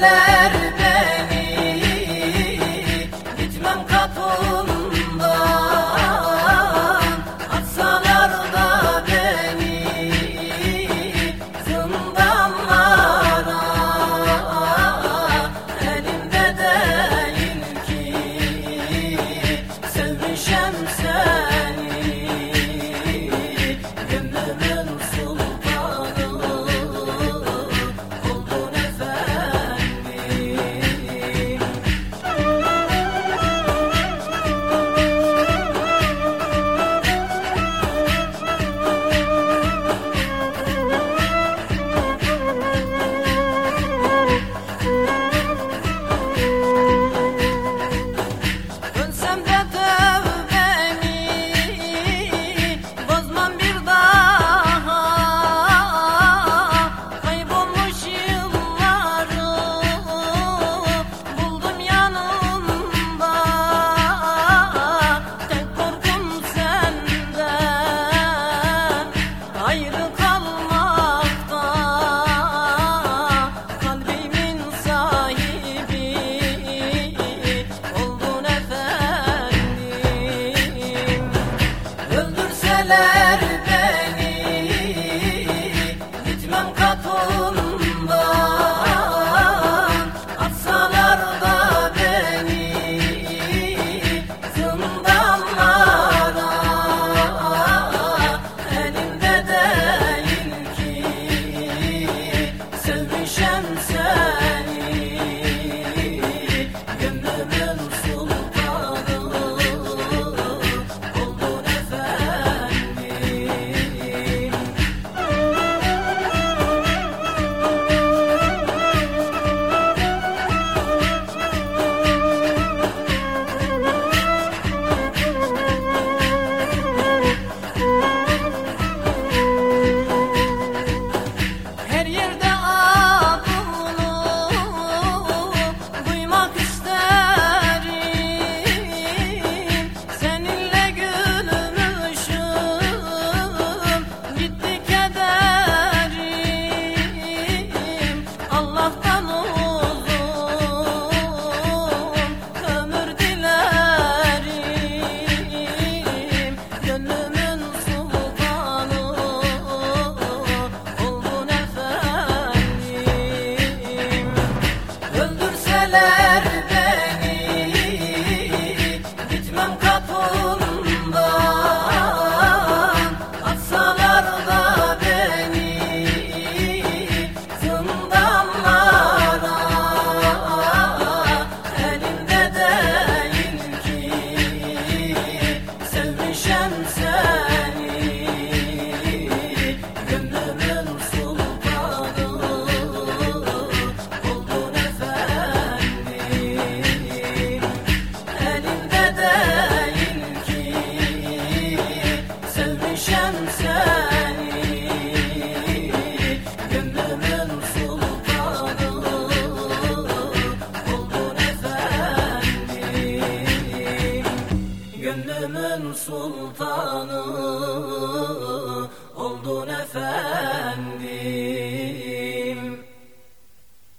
la Severler beni Gitmem kapımdan la sultanı Oldun efendim.